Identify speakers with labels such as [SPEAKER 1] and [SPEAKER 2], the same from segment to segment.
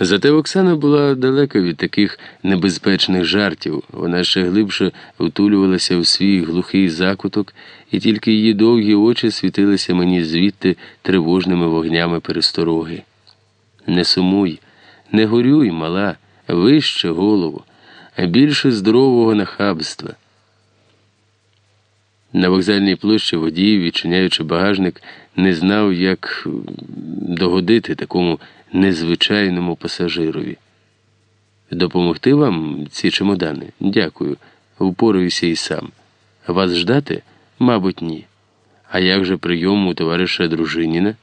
[SPEAKER 1] Зате Оксана була далека від таких небезпечних жартів. Вона ще глибше втулювалася в свій глухий закуток, і тільки її довгі очі світилися мені звідти тривожними вогнями перестороги. Не сумуй, не горюй, мала, вище голову, а більше здорового нахабства. На вокзальній площі водій, відчиняючи багажник, не знав, як догодити такому незвичайному пасажирові. Допомогти вам ці чемодани? Дякую. Впораюся і сам. Вас ждати? Мабуть, ні. А як же прийом у товариша Дружиніна?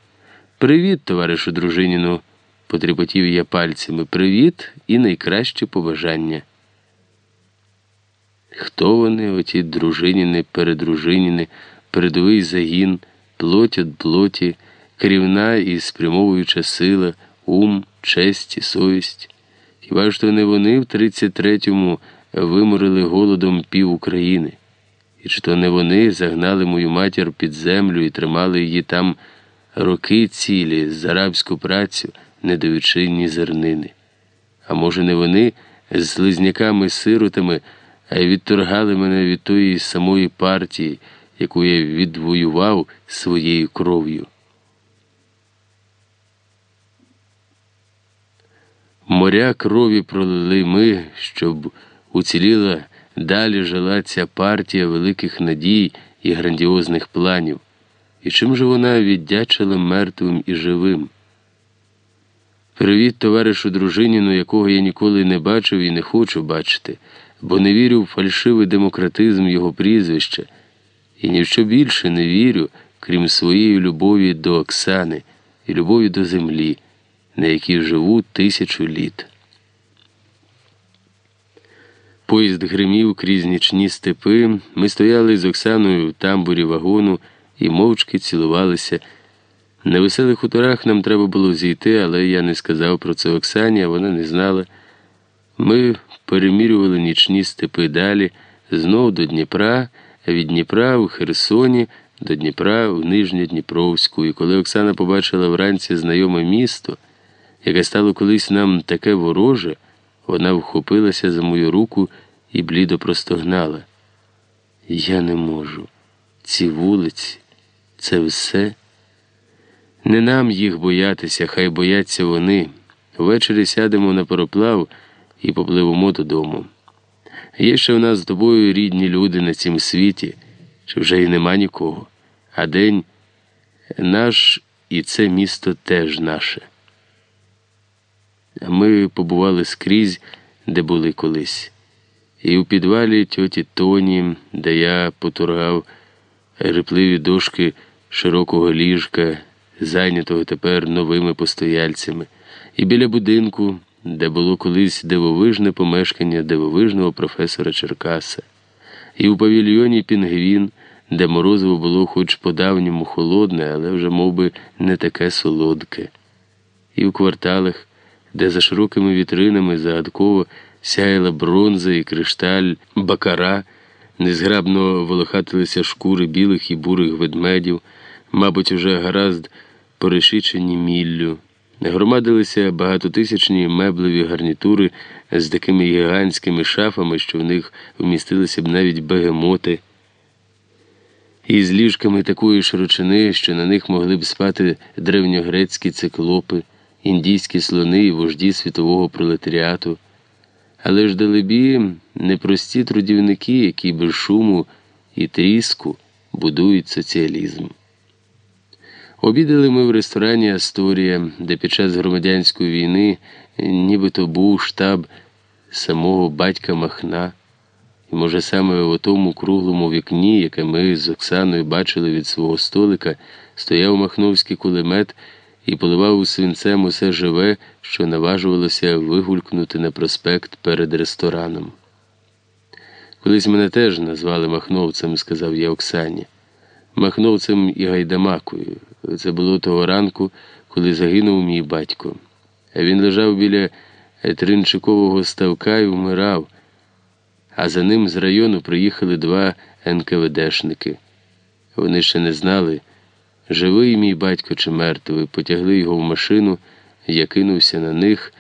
[SPEAKER 1] Привіт, товаришу Дружиніну, потріпотів я пальцями. Привіт і найкраще побажання. Хто вони, оті дружиніни, передружиніни, передовий загін, плоть від плоті, керівна і спрямовуюча сила, ум, честь і совість? Хіба ж то не вони в 33-му виморили голодом пів України? І чи то не вони загнали мою матір під землю і тримали її там роки цілі за рабську працю, не даючи ні зернини? А може, не вони з слизняками-сиротами? А й відторгали мене від тої самої партії, яку я відвоював своєю кров'ю. Моря крові пролили ми, щоб уціліла далі жила ця партія великих надій і грандіозних планів. І чим же вона віддячила мертвим і живим? Привіт, товаришу дружиніну, якого я ніколи не бачив і не хочу бачити бо не вірю в фальшивий демократизм його прізвища, і ні в що більше не вірю, крім своєї любові до Оксани і любові до землі, на якій живу тисячу літ. Поїзд гримів крізь нічні степи. Ми стояли з Оксаною в тамбурі вагону і мовчки цілувалися. На веселих хуторах нам треба було зійти, але я не сказав про це Оксані, а вона не знала. Ми перемірювали нічні степи далі, знов до Дніпра, а від Дніпра у Херсоні до Дніпра в Нижньодніпровську. І коли Оксана побачила вранці знайоме місто, яке стало колись нам таке вороже, вона вхопилася за мою руку і блідо простогнала. Я не можу. Ці вулиці, це все. Не нам їх боятися, хай бояться вони. Ввечері сядемо на пароплав і попливемо додому. Є ще в нас з тобою рідні люди на цім світі, чи вже й нема нікого, а день наш і це місто теж наше. Ми побували скрізь, де були колись, і у підвалі тьоті Тоні, де я потургав грипливі дошки широкого ліжка, зайнятого тепер новими постояльцями, і біля будинку де було колись дивовижне помешкання дивовижного професора Черкаса, і у павільйоні Пінгвін, де морозиво було хоч по-давньому холодне, але вже мов би, не таке солодке, і у кварталах, де за широкими вітринами загадково сяяла бронза і кришталь, бакара, незграбно волохатилися шкури білих і бурих ведмедів, мабуть, уже гаразд порешичені міллю. Громадилися багатотисячні меблеві гарнітури з такими гігантськими шафами, що в них вмістилися б навіть бегемоти, і з ліжками такої широчини, що на них могли б спати древньогрецькі циклопи, індійські слони і вожді світового пролетаріату. Але ж далебі непрості трудівники, які без шуму і тріску будують соціалізм. Обідали ми в ресторані Асторія, де під час громадянської війни нібито був штаб самого батька Махна. І, може, саме в тому круглому вікні, яке ми з Оксаною бачили від свого столика, стояв махновський кулемет і поливав свинцем усе живе, що наважувалося вигулькнути на проспект перед рестораном. Колись мене теж назвали Махновцем, сказав я Оксані. Махновцем і гайдамакою. Це було того ранку, коли загинув мій батько. Він лежав біля тринчикового ставка і вмирав, а за ним з району приїхали два НКВДшники. Вони ще не знали, живий мій батько чи мертвий, потягли його в машину, я кинувся на них.